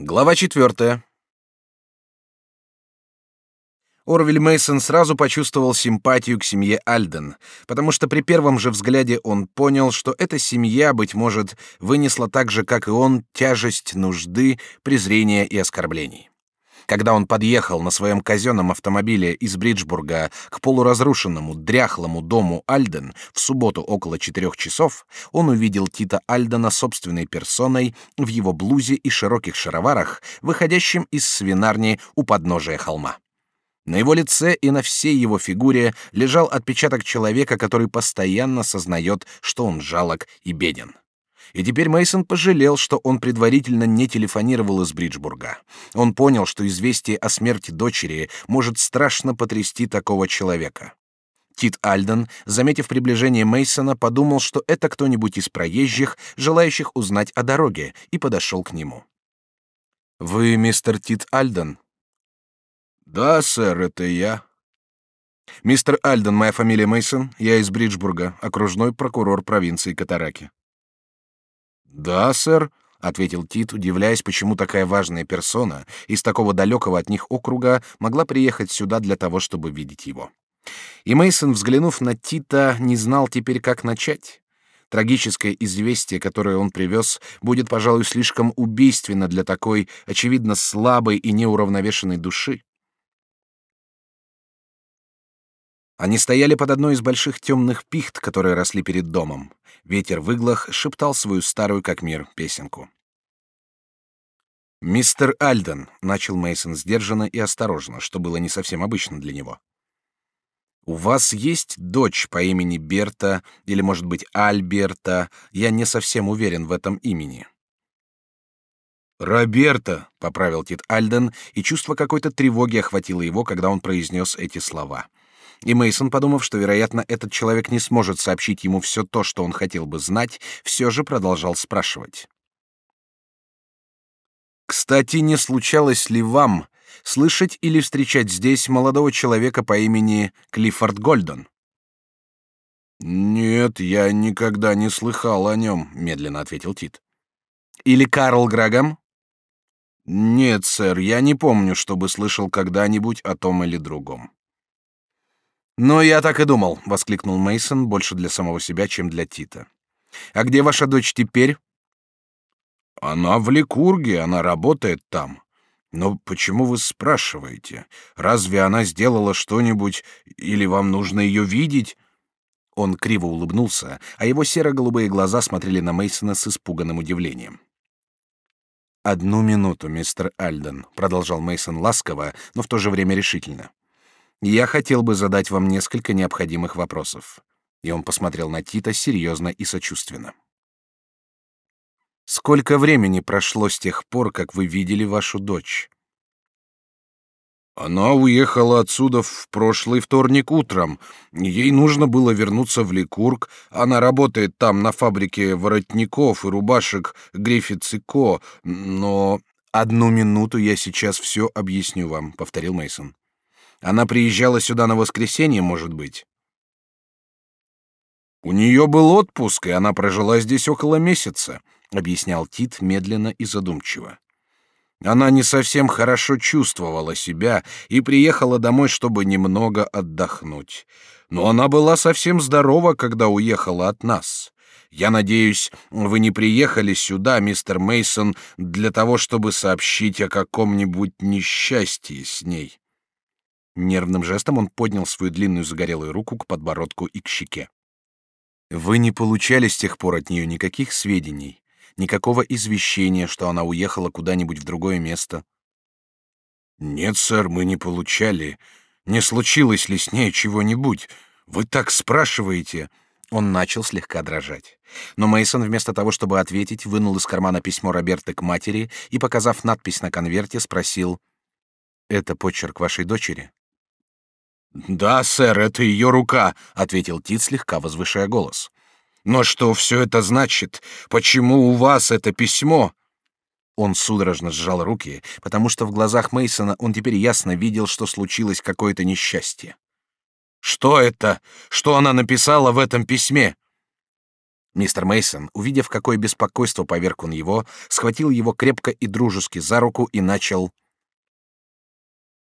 Глава четвертая. Орвиль Мейсон сразу почувствовал симпатию к семье Альден, потому что при первом же взгляде он понял, что эта семья, быть может, вынесла так же, как и он, тяжесть нужды, презрения и оскорблений. Когда он подъехал на своем казенном автомобиле из Бриджбурга к полуразрушенному, дряхлому дому Альден в субботу около четырех часов, он увидел Тита Альдена собственной персоной в его блузе и широких шароварах, выходящем из свинарни у подножия холма. На его лице и на всей его фигуре лежал отпечаток человека, который постоянно сознает, что он жалок и беден. И теперь Мейсон пожалел, что он предварительно не телефонировал из Бриджбурга. Он понял, что известие о смерти дочери может страшно потрясти такого человека. Тит Альден, заметив приближение Мейсона, подумал, что это кто-нибудь из проезжих, желающих узнать о дороге, и подошел к нему. Вы мистер Тит Альден? Да, сэр, это я. Мистер Альден, моя фамилия Мейсон, я из Бриджбурга, окружной прокурор провинции Катараки. Да, сэр, ответил Тит, удивляясь, почему такая важная персона из такого далекого от них округа могла приехать сюда для того, чтобы видеть его. И Мейсон, взглянув на Тита, не знал теперь, как начать. Трагическое известие, которое он привез, будет, пожалуй, слишком убийственно для такой, очевидно, слабой и неуравновешенной души. Они стояли под одной из больших темных пихт, которые росли перед домом. Ветер в иглах шептал свою старую как мир песенку. Мистер Альден начал Мейсон сдержанно и осторожно, что было не совсем обычно для него. У вас есть дочь по имени Берта или, может быть, Альберта? Я не совсем уверен в этом имени. Роберта, поправил Тит Альден, и чувство какой-то тревоги охватило его, когда он произнес эти слова. И Мейсон, подумав, что вероятно этот человек не сможет сообщить ему все то, что он хотел бы знать, все же продолжал спрашивать. Кстати, не случалось ли вам слышать или встречать здесь молодого человека по имени Клиффорд Гольден? Нет, я никогда не слыхал о нем, медленно ответил Тит. Или Карл Грагам? Нет, сэр, я не помню, чтобы слышал когда-нибудь о том или другом. «Но я так и думал», — воскликнул Мейсон больше для самого себя, чем для Тита. «А где ваша дочь теперь?» «Она в Ликурге, она работает там. Но почему вы спрашиваете? Разве она сделала что-нибудь, или вам нужно ее видеть?» Он криво улыбнулся, а его серо-голубые глаза смотрели на Мейсона с испуганным удивлением. «Одну минуту, мистер Альден», — продолжал Мейсон ласково, но в то же время решительно. Я хотел бы задать вам несколько необходимых вопросов. И он посмотрел на Тита серьезно и сочувственно. Сколько времени прошло с тех пор, как вы видели вашу дочь? Она уехала отсюда в прошлый вторник утром. Ей нужно было вернуться в Ликург. Она работает там на фабрике воротников и рубашек Гриффитс и Ко. Но одну минуту я сейчас все объясню вам, повторил Мейсон. Она приезжала сюда на воскресенье, может быть. У нее был отпуск, и она прожила здесь около месяца, объяснял Тит медленно и задумчиво. Она не совсем хорошо чувствовала себя и приехала домой, чтобы немного отдохнуть. Но она была совсем здорова, когда уехала от нас. Я надеюсь, вы не приехали сюда, мистер Мейсон, для того, чтобы сообщить о каком-нибудь несчастье с ней. Нервным жестом он поднял свою длинную загорелую руку к подбородку и к щеке. Вы не получали с тех пор от нее никаких сведений, никакого извещения, что она уехала куда-нибудь в другое место? Нет, сэр, мы не получали. Не случилось ли с ней чего-нибудь? Вы так спрашиваете? Он начал слегка дрожать. Но Мейсон вместо того, чтобы ответить, вынул из кармана письмо Роберты к матери и, показав надпись на конверте, спросил: "Это почерк вашей дочери?" Да, сэр, это ее рука, ответил Тит, слегка возвышая голос. Но что все это значит? Почему у вас это письмо? Он судорожно сжал руки, потому что в глазах Мейсона он теперь ясно видел, что случилось какое-то несчастье. Что это? Что она написала в этом письме? Мистер Мейсон, увидев, какое беспокойство поверг он его, схватил его крепко и дружески за руку и начал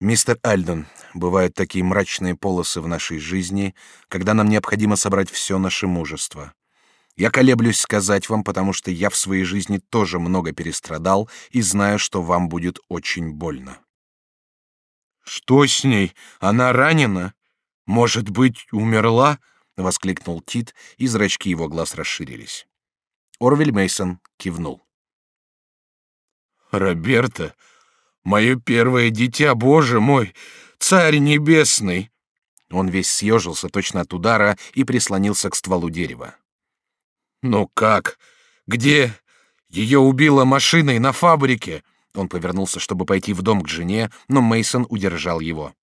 Мистер Альден, бывают такие мрачные полосы в нашей жизни, когда нам необходимо собрать все наше мужество. Я колеблюсь сказать вам, потому что я в своей жизни тоже много перестрадал и знаю, что вам будет очень больно. Что с ней? Она ранена? Может быть, умерла? воскликнул Тит, и зрачки его глаз расширились. Орвель Мейсон кивнул. Роберта, Мое первое дитя, Боже мой, царь небесный!» Он весь съежился точно от удара и прислонился к стволу дерева. «Ну как? Где? Ее убила машиной на фабрике!» Он повернулся, чтобы пойти в дом к жене, но Мейсон удержал его.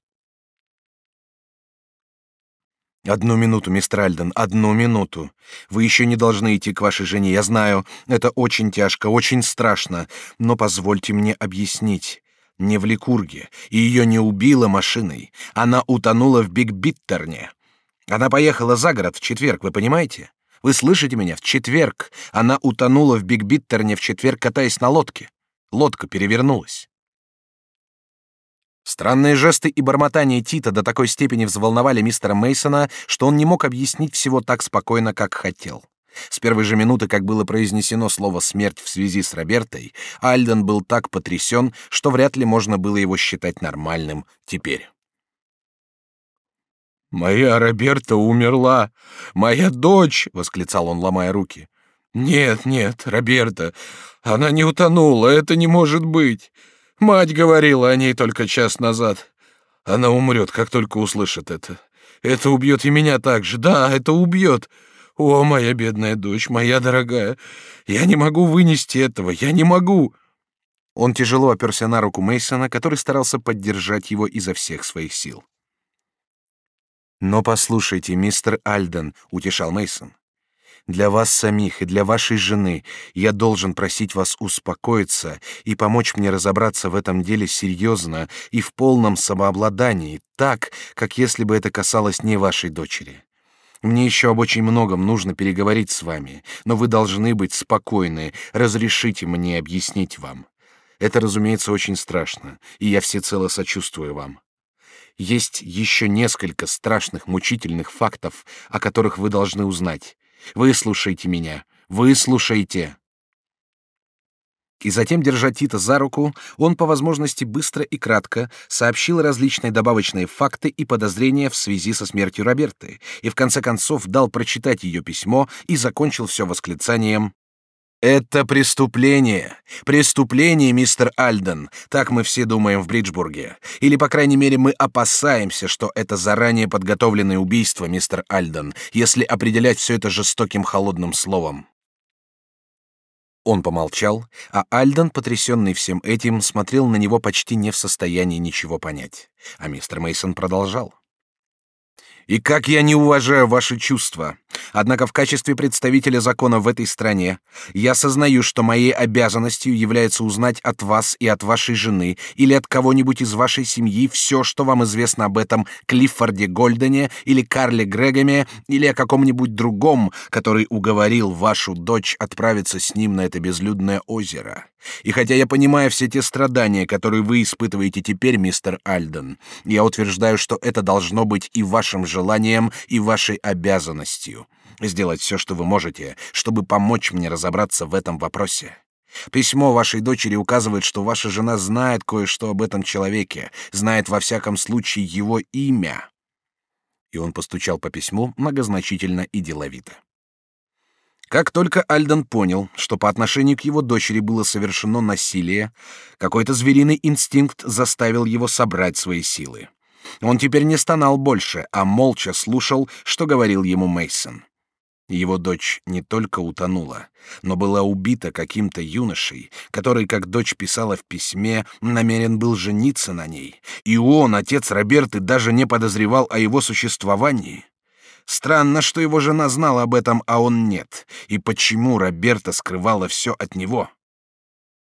Одну минуту, мистер Альден, одну минуту. Вы еще не должны идти к вашей жене, я знаю. Это очень тяжко, очень страшно. Но позвольте мне объяснить не в Ликурге, и ее не убила машиной. Она утонула в Биг-Биттерне. Она поехала за город в четверг, вы понимаете? Вы слышите меня? В четверг. Она утонула в Биг-Биттерне в четверг, катаясь на лодке. Лодка перевернулась. Странные жесты и бормотание Тита до такой степени взволновали мистера Мейсона, что он не мог объяснить всего так спокойно, как хотел. С первой же минуты, как было произнесено слово «смерть» в связи с Робертой, Альден был так потрясен, что вряд ли можно было его считать нормальным теперь. «Моя Роберта умерла! Моя дочь!» — восклицал он, ломая руки. «Нет, нет, Роберта, она не утонула, это не может быть. Мать говорила о ней только час назад. Она умрет, как только услышит это. Это убьет и меня также, да, это убьет. О, моя бедная дочь, моя дорогая, я не могу вынести этого, я не могу. Он тяжело оперся на руку Мейсона, который старался поддержать его изо всех своих сил. Но послушайте, мистер Альден, утешал Мейсон. Для вас самих и для вашей жены я должен просить вас успокоиться и помочь мне разобраться в этом деле серьезно и в полном самообладании, так, как если бы это касалось не вашей дочери. Мне еще об очень многом нужно переговорить с вами, но вы должны быть спокойны. Разрешите мне объяснить вам. Это, разумеется, очень страшно, и я всецело сочувствую вам. Есть еще несколько страшных, мучительных фактов, о которых вы должны узнать. Выслушайте меня, выслушайте. И затем, держа Тита за руку, он по возможности быстро и кратко сообщил различные добавочные факты и подозрения в связи со смертью Роберты, и в конце концов дал прочитать ее письмо и закончил все восклицанием «Это преступление! Преступление, мистер Альден! Так мы все думаем в Бриджбурге. Или, по крайней мере, мы опасаемся, что это заранее подготовленное убийство, мистер Альден, если определять все это жестоким холодным словом. Он помолчал, а Альден, потрясенный всем этим, смотрел на него почти не в состоянии ничего понять. А мистер Мейсон продолжал. И как я не уважаю ваши чувства. Однако в качестве представителя закона в этой стране я сознаю, что моей обязанностью является узнать от вас и от вашей жены или от кого-нибудь из вашей семьи все, что вам известно об этом Клиффорде Гольдене или Карле Грегоме или о каком-нибудь другом, который уговорил вашу дочь отправиться с ним на это безлюдное озеро. И хотя я понимаю все те страдания, которые вы испытываете теперь, мистер Альден, я утверждаю, что это должно быть и вашим желанием, и вашей обязанностью сделать все, что вы можете, чтобы помочь мне разобраться в этом вопросе. Письмо вашей дочери указывает, что ваша жена знает кое-что об этом человеке, знает во всяком случае его имя. И он постучал по письму многозначительно и деловито. Как только Альден понял, что по отношению к его дочери было совершено насилие, какой-то звериный инстинкт заставил его собрать свои силы. Он теперь не стонал больше, а молча слушал, что говорил ему Мейсон. Его дочь не только утонула, но была убита каким-то юношей, который, как дочь писала в письме, намерен был жениться на ней. И он, отец Роберты, даже не подозревал о его существовании. Странно, что его жена знала об этом, а он нет. И почему Роберта скрывала все от него?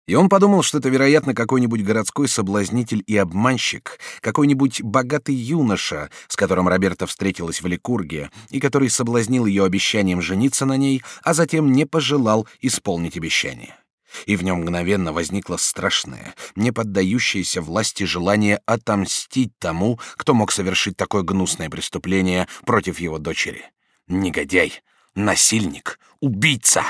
И он подумал, что это, вероятно, какой-нибудь городской соблазнитель и обманщик, какой-нибудь богатый юноша, с которым Роберта встретилась в Ликурге, и который соблазнил ее обещанием жениться на ней, а затем не пожелал исполнить обещание. И в нем мгновенно возникло страшное, не поддающееся власти желание отомстить тому, кто мог совершить такое гнусное преступление против его дочери. Негодяй, насильник, убийца!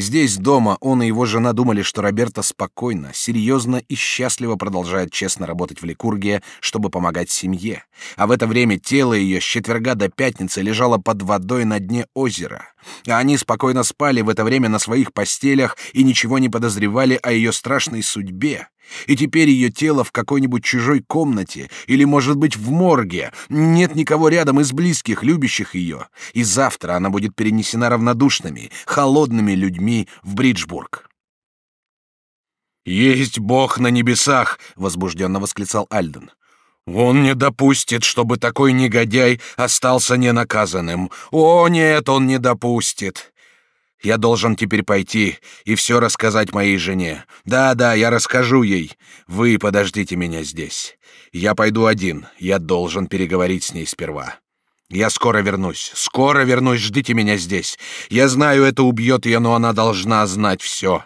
Здесь, дома, он и его жена думали, что Роберта спокойно, серьезно и счастливо продолжает честно работать в Ликургии, чтобы помогать семье. А в это время тело ее с четверга до пятницы лежало под водой на дне озера. А они спокойно спали в это время на своих постелях и ничего не подозревали о ее страшной судьбе. И теперь ее тело в какой-нибудь чужой комнате или, может быть, в морге. Нет никого рядом из близких, любящих ее. И завтра она будет перенесена равнодушными, холодными людьми в Бриджбург. «Есть Бог на небесах!» — возбужденно восклицал Альден. «Он не допустит, чтобы такой негодяй остался ненаказанным. О, нет, он не допустит!» Я должен теперь пойти и все рассказать моей жене. Да-да, я расскажу ей. Вы подождите меня здесь. Я пойду один. Я должен переговорить с ней сперва. Я скоро вернусь. Скоро вернусь. Ждите меня здесь. Я знаю, это убьет ее, но она должна знать все.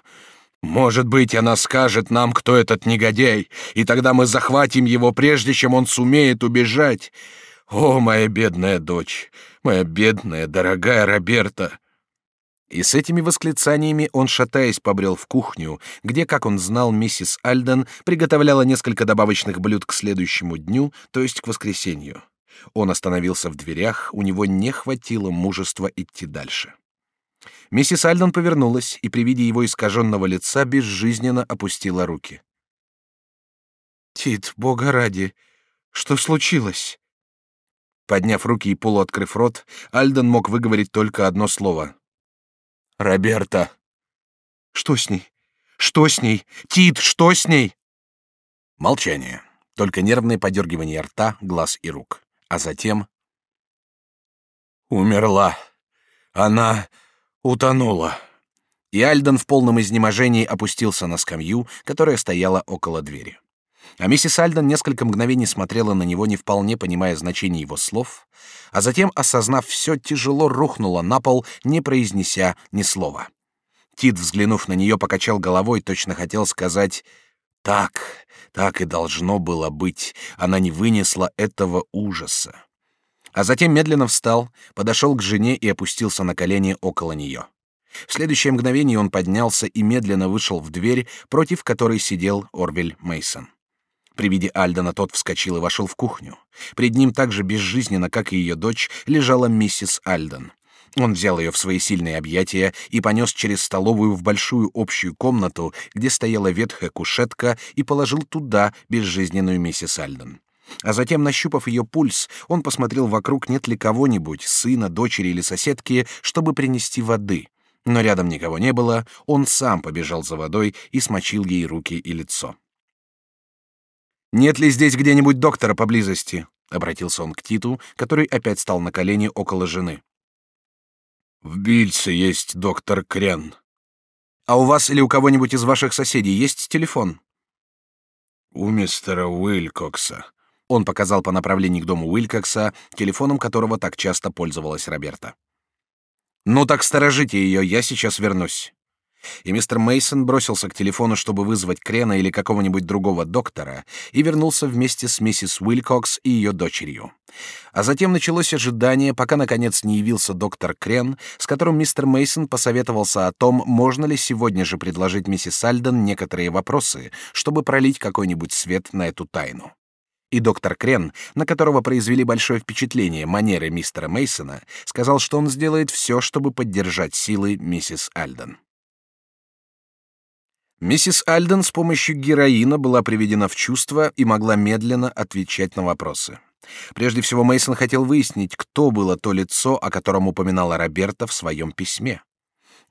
Может быть, она скажет нам, кто этот негодяй, и тогда мы захватим его, прежде чем он сумеет убежать. О, моя бедная дочь, моя бедная, дорогая Роберта, и с этими восклицаниями он, шатаясь, побрел в кухню, где, как он знал, миссис Альден приготовляла несколько добавочных блюд к следующему дню, то есть к воскресенью. Он остановился в дверях, у него не хватило мужества идти дальше. Миссис Альден повернулась и при виде его искаженного лица безжизненно опустила руки. «Тит, бога ради, что случилось?» Подняв руки и полуоткрыв рот, Альден мог выговорить только одно слово Роберта. Что с ней? Что с ней? Тит, что с ней? Молчание. Только нервное подергивание рта, глаз и рук. А затем... Умерла. Она утонула. И Альден в полном изнеможении опустился на скамью, которая стояла около двери. А миссис Альден несколько мгновений смотрела на него, не вполне понимая значения его слов, а затем, осознав все, тяжело рухнула на пол, не произнеся ни слова. Тит, взглянув на нее, покачал головой, точно хотел сказать «Так, так и должно было быть, она не вынесла этого ужаса». А затем медленно встал, подошел к жене и опустился на колени около нее. В следующее мгновение он поднялся и медленно вышел в дверь, против которой сидел Орвель Мейсон. При виде Альдена тот вскочил и вошел в кухню. Пред ним так же безжизненно, как и ее дочь, лежала миссис Альден. Он взял ее в свои сильные объятия и понес через столовую в большую общую комнату, где стояла ветхая кушетка, и положил туда безжизненную миссис Альден. А затем, нащупав ее пульс, он посмотрел вокруг, нет ли кого-нибудь, сына, дочери или соседки, чтобы принести воды. Но рядом никого не было, он сам побежал за водой и смочил ей руки и лицо. Нет ли здесь где-нибудь доктора поблизости? Обратился он к Титу, который опять стал на колени около жены. В Бильце есть доктор Крен. А у вас или у кого-нибудь из ваших соседей есть телефон? У мистера Уилкокса. Он показал по направлению к дому Уилкокса, телефоном которого так часто пользовалась Роберта. Ну так сторожите ее, я сейчас вернусь и мистер Мейсон бросился к телефону, чтобы вызвать Крена или какого-нибудь другого доктора, и вернулся вместе с миссис Уилкокс и ее дочерью. А затем началось ожидание, пока наконец не явился доктор Крен, с которым мистер Мейсон посоветовался о том, можно ли сегодня же предложить миссис Альден некоторые вопросы, чтобы пролить какой-нибудь свет на эту тайну. И доктор Крен, на которого произвели большое впечатление манеры мистера Мейсона, сказал, что он сделает все, чтобы поддержать силы миссис Альден. Миссис Альден с помощью героина была приведена в чувство и могла медленно отвечать на вопросы. Прежде всего Мейсон хотел выяснить, кто было то лицо, о котором упоминала Роберта в своем письме.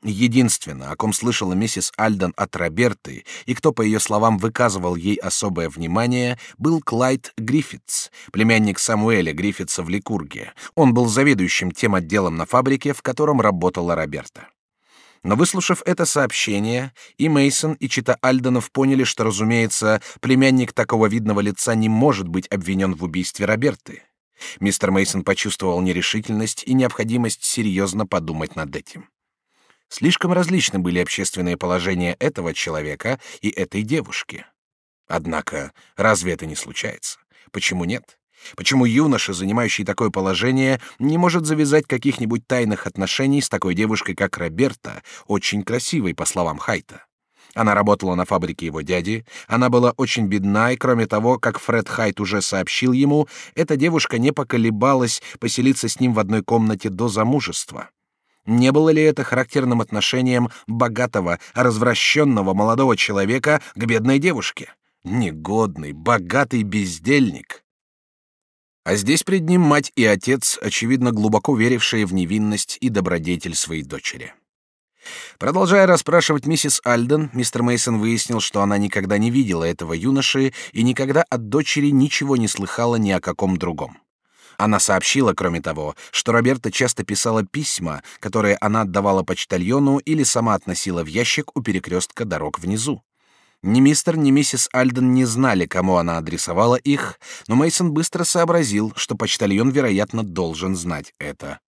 Единственное, о ком слышала миссис Альден от Роберты, и кто, по ее словам, выказывал ей особое внимание, был Клайд Гриффитс, племянник Самуэля Гриффитса в Ликурге. Он был заведующим тем отделом на фабрике, в котором работала Роберта. Но выслушав это сообщение, и Мейсон, и чита Альденов поняли, что, разумеется, племянник такого видного лица не может быть обвинен в убийстве Роберты. Мистер Мейсон почувствовал нерешительность и необходимость серьезно подумать над этим. Слишком различны были общественные положения этого человека и этой девушки. Однако, разве это не случается? Почему нет? Почему юноша, занимающий такое положение, не может завязать каких-нибудь тайных отношений с такой девушкой, как Роберта, очень красивой, по словам Хайта? Она работала на фабрике его дяди, она была очень бедна, и кроме того, как Фред Хайт уже сообщил ему, эта девушка не поколебалась поселиться с ним в одной комнате до замужества. Не было ли это характерным отношением богатого, развращенного молодого человека к бедной девушке? Негодный, богатый бездельник. А здесь пред ним мать и отец, очевидно, глубоко верившие в невинность и добродетель своей дочери. Продолжая расспрашивать миссис Альден, мистер Мейсон выяснил, что она никогда не видела этого юноши и никогда от дочери ничего не слыхала ни о каком другом. Она сообщила, кроме того, что Роберта часто писала письма, которые она отдавала почтальону или сама относила в ящик у перекрестка дорог внизу. Ни мистер, ни миссис Альден не знали, кому она адресовала их, но Мейсон быстро сообразил, что почтальон, вероятно, должен знать это.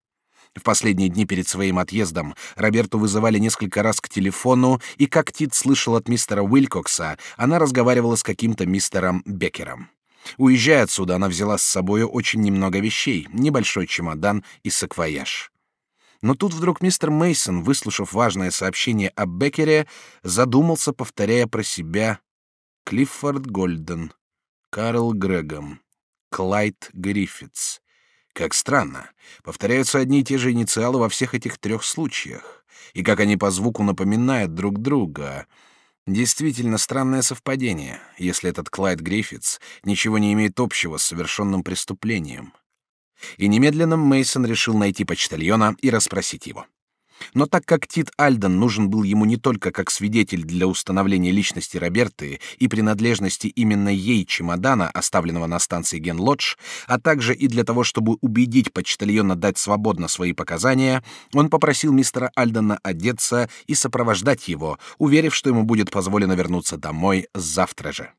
В последние дни перед своим отъездом Роберту вызывали несколько раз к телефону, и как Тит слышал от мистера Уилкокса, она разговаривала с каким-то мистером Беккером. Уезжая отсюда, она взяла с собой очень немного вещей, небольшой чемодан и саквояж. Но тут вдруг мистер Мейсон, выслушав важное сообщение о Беккере, задумался, повторяя про себя Клиффорд Гольден, Карл Грегом, Клайд Гриффитс. Как странно, повторяются одни и те же инициалы во всех этих трех случаях, и как они по звуку напоминают друг друга. Действительно странное совпадение, если этот Клайд Гриффитс ничего не имеет общего с совершенным преступлением. И немедленно Мейсон решил найти почтальона и расспросить его. Но так как Тит Альден нужен был ему не только как свидетель для установления личности Роберты и принадлежности именно ей чемодана, оставленного на станции Генлодж, а также и для того, чтобы убедить почтальона дать свободно свои показания, он попросил мистера Альдена одеться и сопровождать его, уверив, что ему будет позволено вернуться домой завтра же.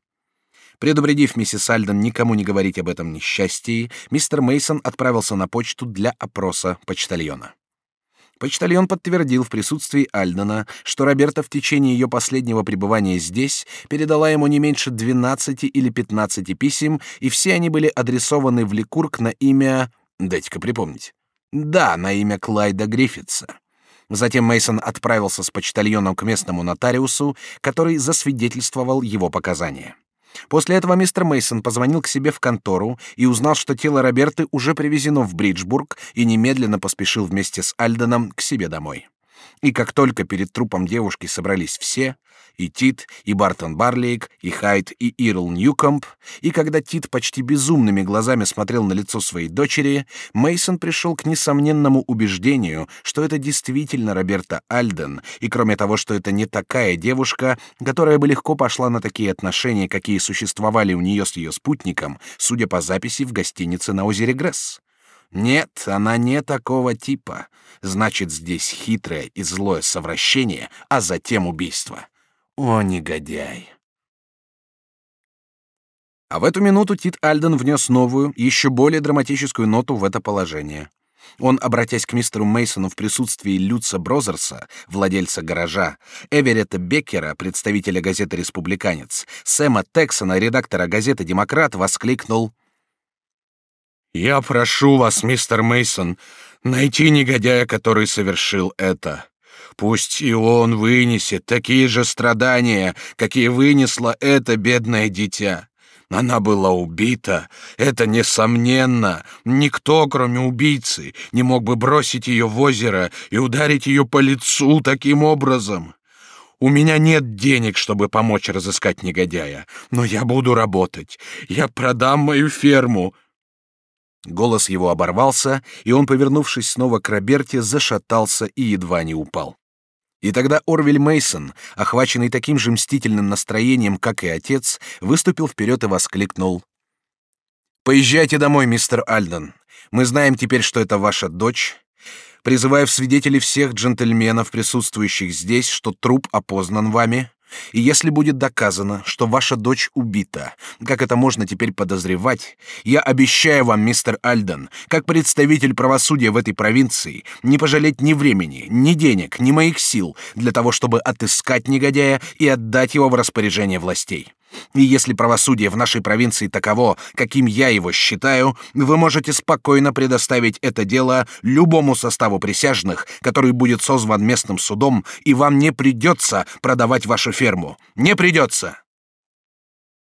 Предупредив миссис Альден никому не говорить об этом несчастье, мистер Мейсон отправился на почту для опроса почтальона. Почтальон подтвердил в присутствии Альдена, что Роберта в течение ее последнего пребывания здесь передала ему не меньше 12 или 15 писем, и все они были адресованы в Ликург на имя... Дайте-ка припомнить. Да, на имя Клайда Гриффитса. Затем Мейсон отправился с почтальоном к местному нотариусу, который засвидетельствовал его показания. После этого мистер Мейсон позвонил к себе в контору и узнал, что тело Роберты уже привезено в Бриджбург и немедленно поспешил вместе с Альденом к себе домой. И как только перед трупом девушки собрались все, и Тит, и Бартон Барлейк, и Хайт, и Ирл Ньюкомп, и когда Тит почти безумными глазами смотрел на лицо своей дочери, Мейсон пришел к несомненному убеждению, что это действительно Роберта Альден, и кроме того, что это не такая девушка, которая бы легко пошла на такие отношения, какие существовали у нее с ее спутником, судя по записи в гостинице на озере Гресс. Нет, она не такого типа. Значит, здесь хитрое и злое совращение, а затем убийство. О, негодяй! А в эту минуту Тит Альден внес новую, еще более драматическую ноту в это положение. Он, обратясь к мистеру Мейсону в присутствии Люца Брозерса, владельца гаража, Эверетта Беккера, представителя газеты «Республиканец», Сэма Тексона, редактора газеты «Демократ», воскликнул я прошу вас, мистер Мейсон, найти негодяя, который совершил это. Пусть и он вынесет такие же страдания, какие вынесло это бедное дитя. Она была убита, это несомненно. Никто, кроме убийцы, не мог бы бросить ее в озеро и ударить ее по лицу таким образом. У меня нет денег, чтобы помочь разыскать негодяя, но я буду работать. Я продам мою ферму, Голос его оборвался, и он, повернувшись снова к Роберте, зашатался и едва не упал. И тогда Орвель Мейсон, охваченный таким же мстительным настроением, как и отец, выступил вперед и воскликнул: "Поезжайте домой, мистер Альден. Мы знаем теперь, что это ваша дочь. Призываю в свидетели всех джентльменов, присутствующих здесь, что труп опознан вами, и если будет доказано, что ваша дочь убита, как это можно теперь подозревать, я обещаю вам, мистер Альден, как представитель правосудия в этой провинции, не пожалеть ни времени, ни денег, ни моих сил для того, чтобы отыскать негодяя и отдать его в распоряжение властей. И если правосудие в нашей провинции таково, каким я его считаю, вы можете спокойно предоставить это дело любому составу присяжных, который будет созван местным судом, и вам не придется продавать вашу ферму. Не придется.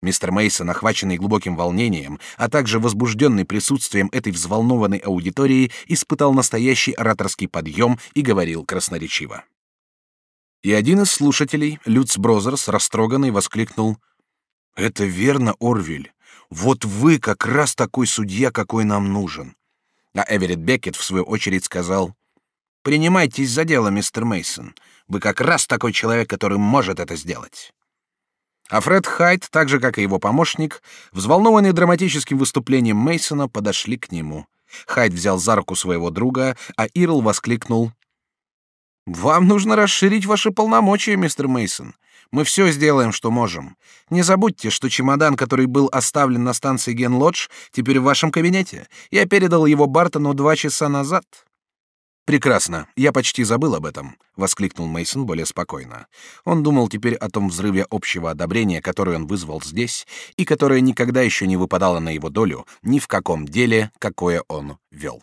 Мистер Мейсон, охваченный глубоким волнением, а также возбужденный присутствием этой взволнованной аудитории, испытал настоящий ораторский подъем и говорил красноречиво. И один из слушателей, Люц Брозерс, растроганный, воскликнул — это верно, Орвиль. Вот вы как раз такой судья, какой нам нужен. А Эверетт Беккет в свою очередь сказал: "Принимайтесь за дело, мистер Мейсон. Вы как раз такой человек, который может это сделать". А Фред Хайт, так же как и его помощник, взволнованные драматическим выступлением Мейсона, подошли к нему. Хайт взял за руку своего друга, а Ирл воскликнул: "Вам нужно расширить ваши полномочия, мистер Мейсон. Мы все сделаем, что можем. Не забудьте, что чемодан, который был оставлен на станции Генлодж, теперь в вашем кабинете. Я передал его Бартону два часа назад. Прекрасно. Я почти забыл об этом, воскликнул Мейсон более спокойно. Он думал теперь о том взрыве общего одобрения, который он вызвал здесь и которое никогда еще не выпадало на его долю ни в каком деле, какое он вел.